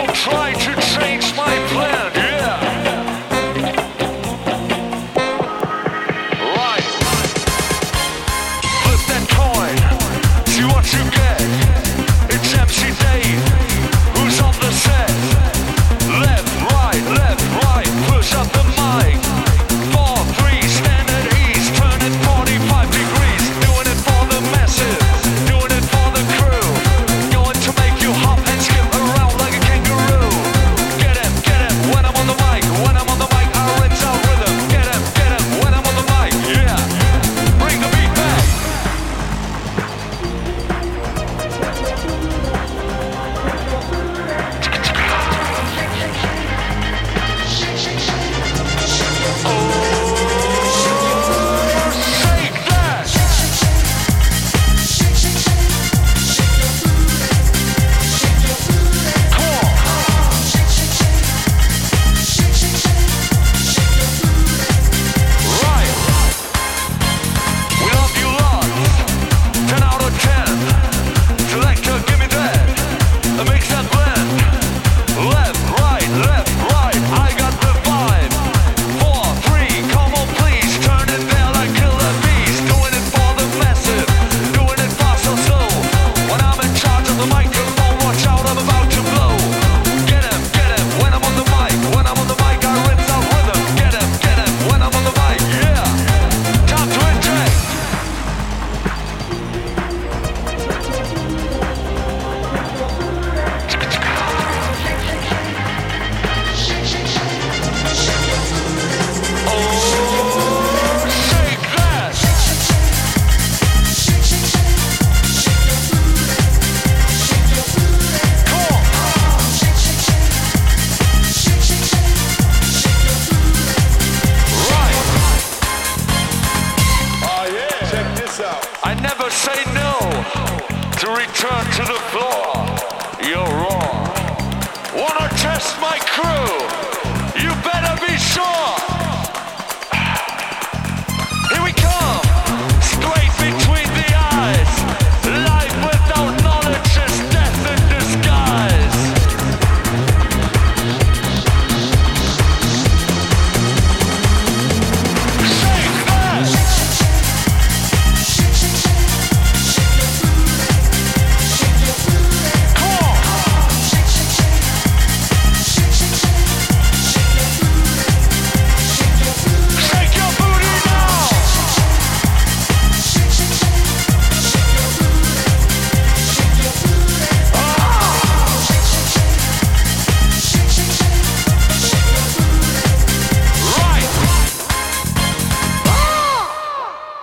will try to Never say no to return to the floor. You're wrong. Wanna test my crew?